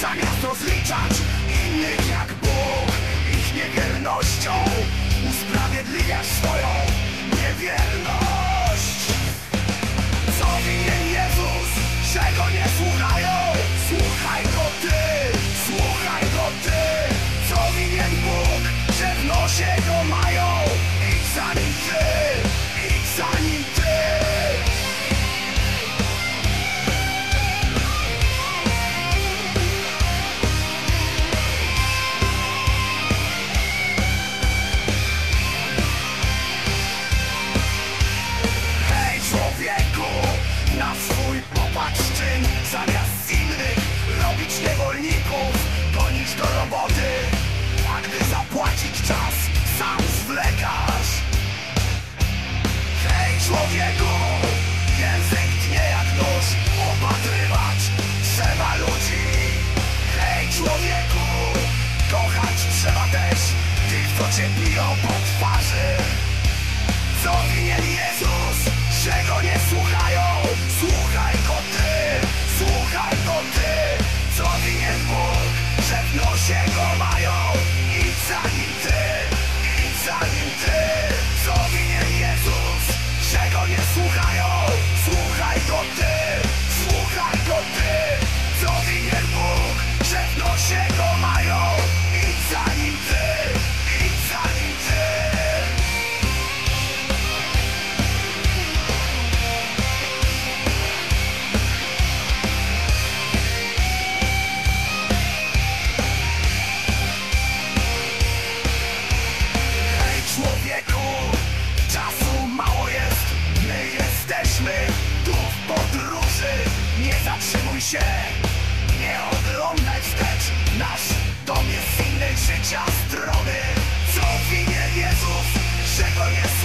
Zamiast rozliczać innych jak Bóg Ich niewiernością. Człowieku, język tnie jak nóż Opatrywać trzeba ludzi. Hej człowieku, kochać trzeba też Tych, co cię po twarzy. Co winien Jezus, czego nie słucha? Się, nie odlądaj wstecz. Nasz dom jest z innej życia strony Co winie Jezus, że jest